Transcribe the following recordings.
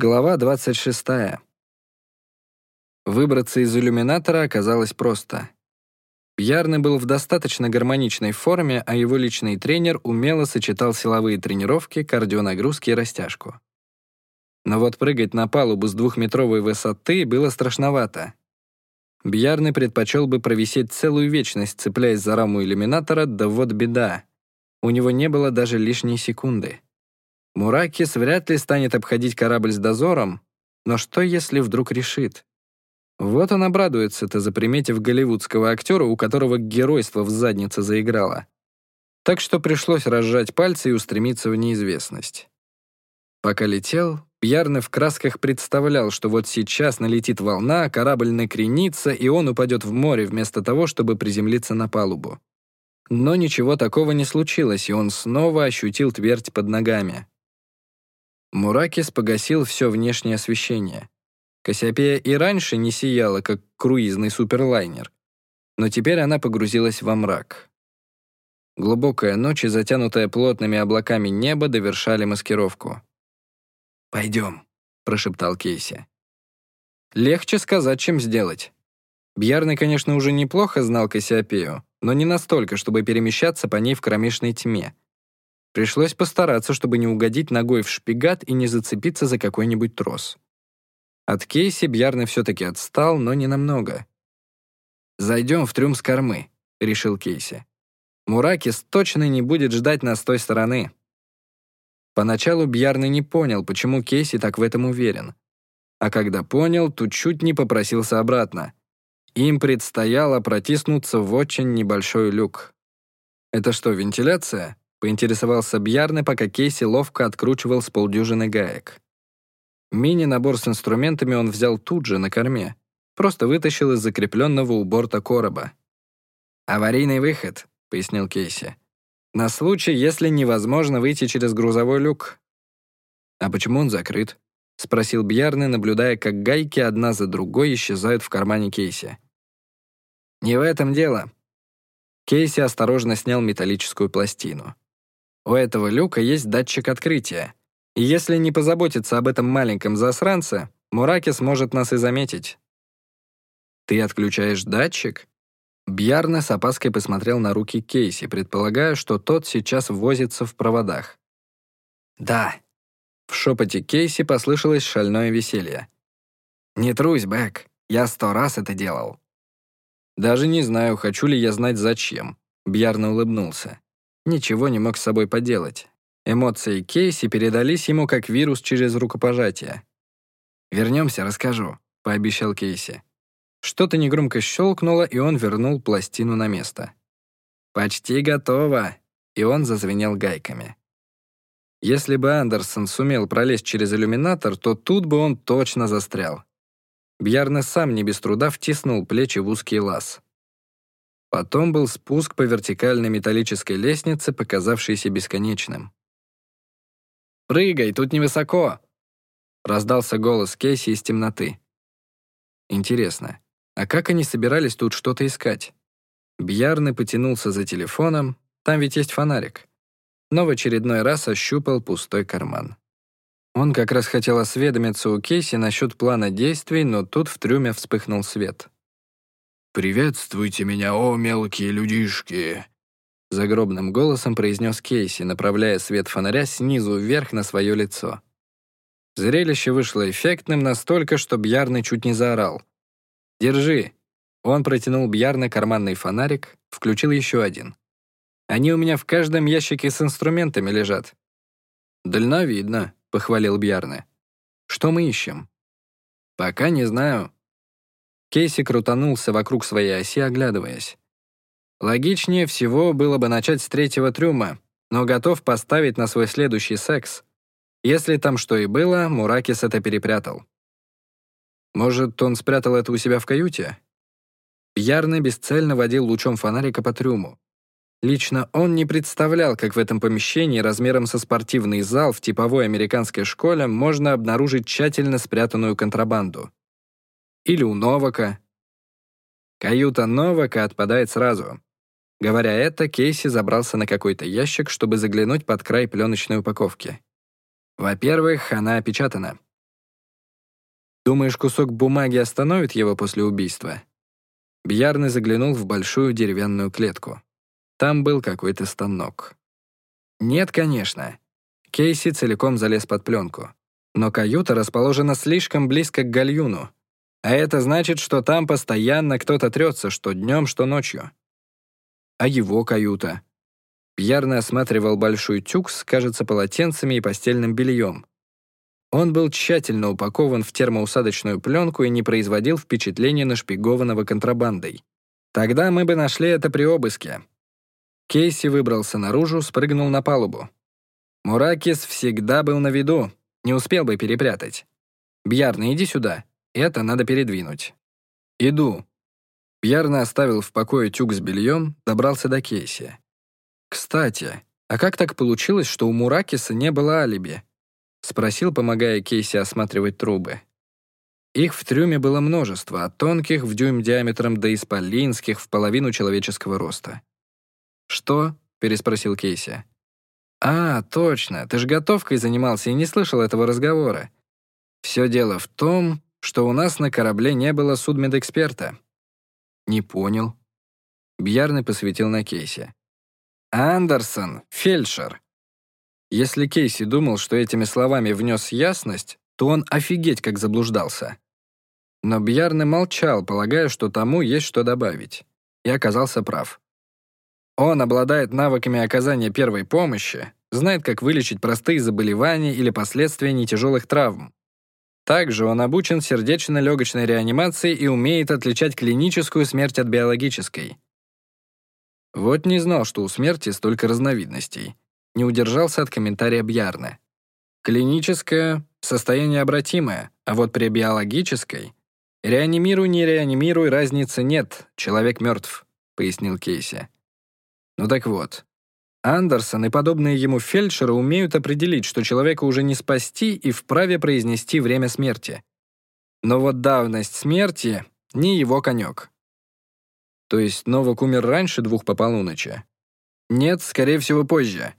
Глава 26. Выбраться из иллюминатора оказалось просто. Бьярны был в достаточно гармоничной форме, а его личный тренер умело сочетал силовые тренировки, кардионагрузки и растяжку. Но вот прыгать на палубу с двухметровой высоты было страшновато. Бьярны предпочел бы провисеть целую вечность, цепляясь за раму иллюминатора, да вот беда. У него не было даже лишней секунды. Муракис вряд ли станет обходить корабль с дозором, но что, если вдруг решит? Вот он обрадуется-то, заприметив голливудского актера, у которого геройство в заднице заиграло. Так что пришлось разжать пальцы и устремиться в неизвестность. Пока летел, Пьярны в красках представлял, что вот сейчас налетит волна, корабль накренится, и он упадет в море вместо того, чтобы приземлиться на палубу. Но ничего такого не случилось, и он снова ощутил твердь под ногами. Муракис погасил все внешнее освещение. Кассиопея и раньше не сияла, как круизный суперлайнер, но теперь она погрузилась во мрак. Глубокая ночь и затянутая плотными облаками небо довершали маскировку. «Пойдем», — прошептал Кейси. Легче сказать, чем сделать. Бьярный, конечно, уже неплохо знал Кассиопею, но не настолько, чтобы перемещаться по ней в кромешной тьме. Пришлось постараться, чтобы не угодить ногой в шпигат и не зацепиться за какой-нибудь трос. От Кейси Бьярны все-таки отстал, но не намного. «Зайдем в трюм с кормы», — решил Кейси. «Муракис точно не будет ждать нас с той стороны». Поначалу Бьярны не понял, почему Кейси так в этом уверен. А когда понял, то чуть не попросился обратно. Им предстояло протиснуться в очень небольшой люк. «Это что, вентиляция?» Поинтересовался Бьярны, пока Кейси ловко откручивал с полдюжины гаек. Мини-набор с инструментами он взял тут же, на корме. Просто вытащил из закрепленного у борта короба. «Аварийный выход», — пояснил Кейси. «На случай, если невозможно выйти через грузовой люк». «А почему он закрыт?» — спросил Бьярны, наблюдая, как гайки одна за другой исчезают в кармане Кейси. «Не в этом дело». Кейси осторожно снял металлическую пластину. У этого люка есть датчик открытия. И если не позаботиться об этом маленьком засранце, Мураки сможет нас и заметить. «Ты отключаешь датчик?» Бьярне с опаской посмотрел на руки Кейси, предполагая, что тот сейчас возится в проводах. «Да». В шепоте Кейси послышалось шальное веселье. «Не трусь, Бэк, я сто раз это делал». «Даже не знаю, хочу ли я знать, зачем», — Бьярна улыбнулся ничего не мог с собой поделать. Эмоции Кейси передались ему как вирус через рукопожатие. «Вернемся, расскажу», — пообещал Кейси. Что-то негромко щелкнуло, и он вернул пластину на место. «Почти готово», — и он зазвенел гайками. Если бы Андерсон сумел пролезть через иллюминатор, то тут бы он точно застрял. Бьярне сам не без труда втиснул плечи в узкий лаз. Потом был спуск по вертикальной металлической лестнице, показавшейся бесконечным. «Прыгай, тут невысоко!» Раздался голос Кейси из темноты. Интересно, а как они собирались тут что-то искать? Бьярны потянулся за телефоном, там ведь есть фонарик. Но в очередной раз ощупал пустой карман. Он как раз хотел осведомиться у Кейси насчет плана действий, но тут в трюме вспыхнул свет. «Приветствуйте меня, о мелкие людишки!» Загробным голосом произнес Кейси, направляя свет фонаря снизу вверх на свое лицо. Зрелище вышло эффектным настолько, что Бьярны чуть не заорал. «Держи!» Он протянул Бьярна карманный фонарик, включил еще один. «Они у меня в каждом ящике с инструментами лежат». «Дальновидно», — похвалил Бьярны. «Что мы ищем?» «Пока не знаю. Кейси крутанулся вокруг своей оси, оглядываясь. Логичнее всего было бы начать с третьего трюма, но готов поставить на свой следующий секс. Если там что и было, Муракис это перепрятал. Может, он спрятал это у себя в каюте? Пьярный бесцельно водил лучом фонарика по трюму. Лично он не представлял, как в этом помещении размером со спортивный зал в типовой американской школе можно обнаружить тщательно спрятанную контрабанду. Или у Новака. Каюта Новака отпадает сразу. Говоря это, Кейси забрался на какой-то ящик, чтобы заглянуть под край пленочной упаковки. Во-первых, она опечатана. Думаешь, кусок бумаги остановит его после убийства? Бьярны заглянул в большую деревянную клетку. Там был какой-то станок. Нет, конечно. Кейси целиком залез под пленку. Но каюта расположена слишком близко к гальюну. А это значит, что там постоянно кто-то трется, что днем, что ночью. А его каюта? Пьярно осматривал большой тюк с, кажется, полотенцами и постельным бельем. Он был тщательно упакован в термоусадочную пленку и не производил впечатления нашпигованного контрабандой. Тогда мы бы нашли это при обыске. Кейси выбрался наружу, спрыгнул на палубу. Муракис всегда был на виду, не успел бы перепрятать. «Бьярна, иди сюда. Это надо передвинуть». «Иду». Бьярна оставил в покое тюк с бельем, добрался до Кейси. «Кстати, а как так получилось, что у Муракиса не было алиби?» — спросил, помогая Кейси осматривать трубы. Их в трюме было множество, от тонких в дюйм диаметром до исполинских в половину человеческого роста. «Что?» — переспросил Кейси. «А, точно, ты же готовкой занимался и не слышал этого разговора. Все дело в том, что у нас на корабле не было судмедэксперта». «Не понял». Бьярный посветил на Кейси. Андерсон, фельдшер. Если Кейси думал, что этими словами внес ясность, то он офигеть как заблуждался. Но Бьярны молчал, полагая, что тому есть что добавить. И оказался прав. Он обладает навыками оказания первой помощи, знает, как вылечить простые заболевания или последствия нетяжелых травм. Также он обучен сердечно-легочной реанимации и умеет отличать клиническую смерть от биологической. Вот не знал, что у смерти столько разновидностей. Не удержался от комментария Бьярны. Клиническое — состояние обратимое, а вот при биологической — реанимируй, не реанимируй, разницы нет, человек мертв, пояснил Кейси. Ну так вот, Андерсон и подобные ему фельдшеры умеют определить, что человека уже не спасти и вправе произнести время смерти. Но вот давность смерти — не его конек. То есть Новак умер раньше двух по полуночи? Нет, скорее всего, позже.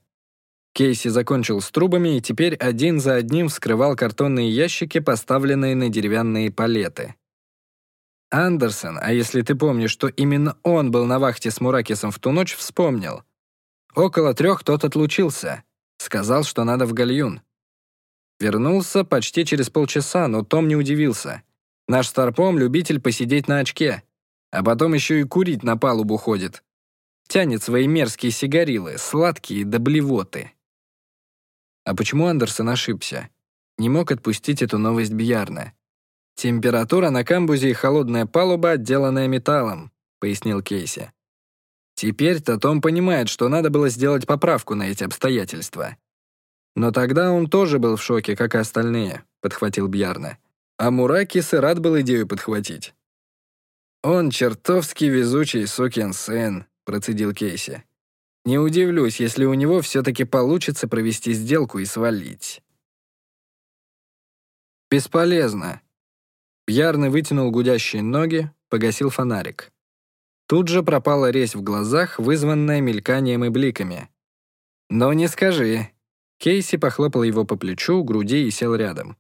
Кейси закончил с трубами и теперь один за одним вскрывал картонные ящики, поставленные на деревянные палеты. Андерсон, а если ты помнишь, что именно он был на вахте с Муракисом в ту ночь, вспомнил. Около трех тот отлучился. Сказал, что надо в гальюн. Вернулся почти через полчаса, но Том не удивился. Наш старпом — любитель посидеть на очке а потом еще и курить на палубу ходит. Тянет свои мерзкие сигарилы, сладкие до блевоты. А почему Андерсон ошибся? Не мог отпустить эту новость Бьярна. «Температура на камбузе и холодная палуба, отделанная металлом», — пояснил Кейси. Теперь-то Том понимает, что надо было сделать поправку на эти обстоятельства. Но тогда он тоже был в шоке, как и остальные, — подхватил Бьярна. А Муракис и рад был идею подхватить. «Он чертовски везучий сукин сын», — процедил Кейси. «Не удивлюсь, если у него все-таки получится провести сделку и свалить». «Бесполезно». Пьярный вытянул гудящие ноги, погасил фонарик. Тут же пропала резь в глазах, вызванная мельканием и бликами. «Но не скажи». Кейси похлопал его по плечу, груди и сел рядом.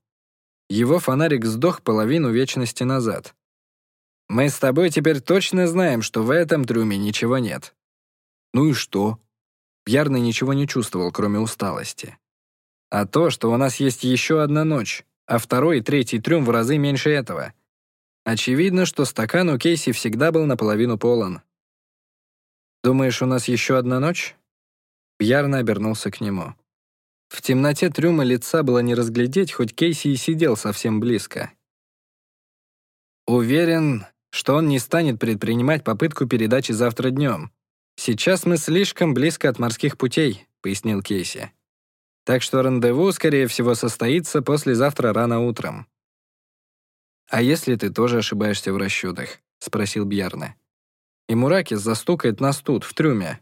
Его фонарик сдох половину вечности назад. Мы с тобой теперь точно знаем, что в этом трюме ничего нет». «Ну и что?» Пьярный ничего не чувствовал, кроме усталости. «А то, что у нас есть еще одна ночь, а второй и третий трюм в разы меньше этого. Очевидно, что стакан у Кейси всегда был наполовину полон. «Думаешь, у нас еще одна ночь?» Пьярно обернулся к нему. В темноте трюма лица было не разглядеть, хоть Кейси и сидел совсем близко. «Уверен, что он не станет предпринимать попытку передачи завтра днем. Сейчас мы слишком близко от морских путей», — пояснил Кейси. «Так что рандеву, скорее всего, состоится послезавтра рано утром». «А если ты тоже ошибаешься в расчетах?» — спросил Бьярна. «И Муракис застукает нас тут, в трюме».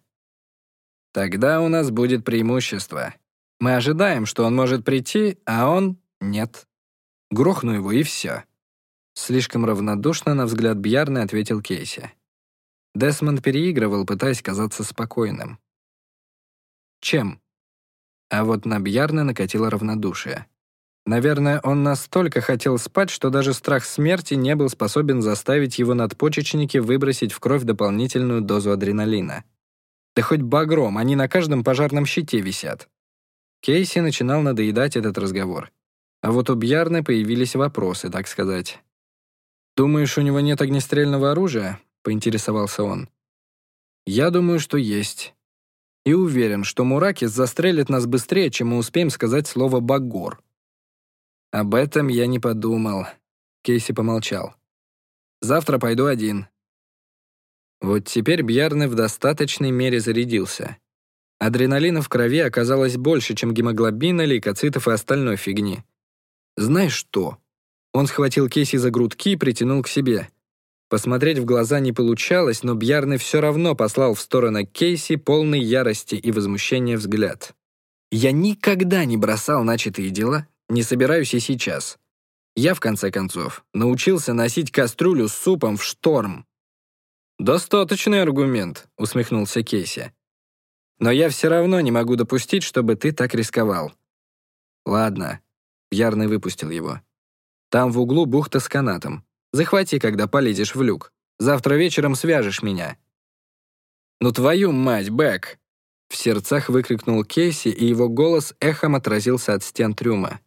«Тогда у нас будет преимущество. Мы ожидаем, что он может прийти, а он — нет. Грохну его, и все». Слишком равнодушно на взгляд Бьярны ответил Кейси. Десмонд переигрывал, пытаясь казаться спокойным. Чем? А вот на Бьярна накатило равнодушие. Наверное, он настолько хотел спать, что даже страх смерти не был способен заставить его надпочечники выбросить в кровь дополнительную дозу адреналина. Да хоть багром, они на каждом пожарном щите висят. Кейси начинал надоедать этот разговор. А вот у Бьярны появились вопросы, так сказать. «Думаешь, у него нет огнестрельного оружия?» — поинтересовался он. «Я думаю, что есть. И уверен, что Муракис застрелит нас быстрее, чем мы успеем сказать слово «багор». «Об этом я не подумал», — Кейси помолчал. «Завтра пойду один». Вот теперь Бьярны в достаточной мере зарядился. Адреналина в крови оказалось больше, чем гемоглобина, лейкоцитов и остальной фигни. «Знаешь что?» Он схватил Кейси за грудки и притянул к себе. Посмотреть в глаза не получалось, но Бьярны все равно послал в сторону Кейси полный ярости и возмущения взгляд. «Я никогда не бросал начатые дела не собираюсь и сейчас. Я, в конце концов, научился носить кастрюлю с супом в шторм. «Достаточный аргумент», — усмехнулся Кейси. «Но я все равно не могу допустить, чтобы ты так рисковал». «Ладно», — Ярный выпустил его. «Там в углу бухта с канатом. Захвати, когда полезешь в люк. Завтра вечером свяжешь меня». «Ну твою мать, Бэк!» В сердцах выкрикнул Кейси, и его голос эхом отразился от стен трюма.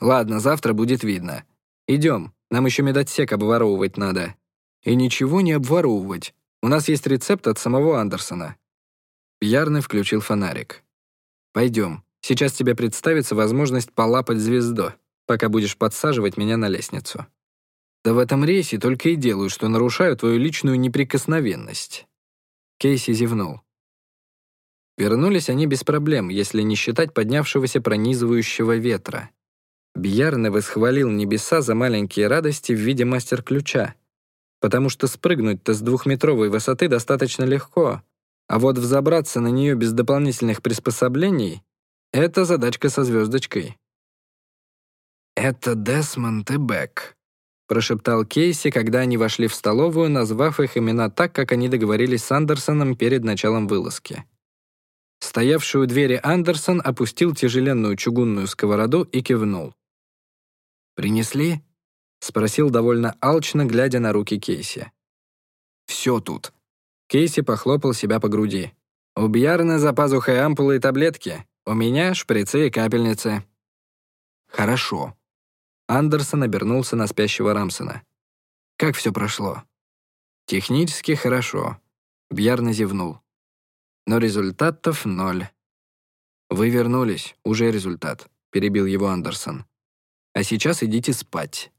Ладно, завтра будет видно. Идем, нам еще медотсек обворовывать надо. И ничего не обворовывать. У нас есть рецепт от самого Андерсона. Пьярный включил фонарик. Пойдем. Сейчас тебе представится возможность полапать звезду, пока будешь подсаживать меня на лестницу. Да в этом рейсе только и делаю, что нарушаю твою личную неприкосновенность. Кейси зевнул. Вернулись они без проблем, если не считать поднявшегося пронизывающего ветра. Бьярне восхвалил небеса за маленькие радости в виде мастер-ключа, потому что спрыгнуть-то с двухметровой высоты достаточно легко, а вот взобраться на нее без дополнительных приспособлений — это задачка со звездочкой. «Это Десмонд и Бек», — прошептал Кейси, когда они вошли в столовую, назвав их имена так, как они договорились с Андерсоном перед началом вылазки. Стоявший у двери Андерсон опустил тяжеленную чугунную сковороду и кивнул. «Принесли?» — спросил довольно алчно, глядя на руки Кейси. «Все тут». Кейси похлопал себя по груди. «У Бьярна за пазухой ампулы и таблетки. У меня шприцы и капельницы». «Хорошо». Андерсон обернулся на спящего Рамсона. «Как все прошло?» «Технически хорошо», — Бьярна зевнул. «Но результатов ноль». «Вы вернулись, уже результат», — перебил его Андерсон. А сейчас идите спать.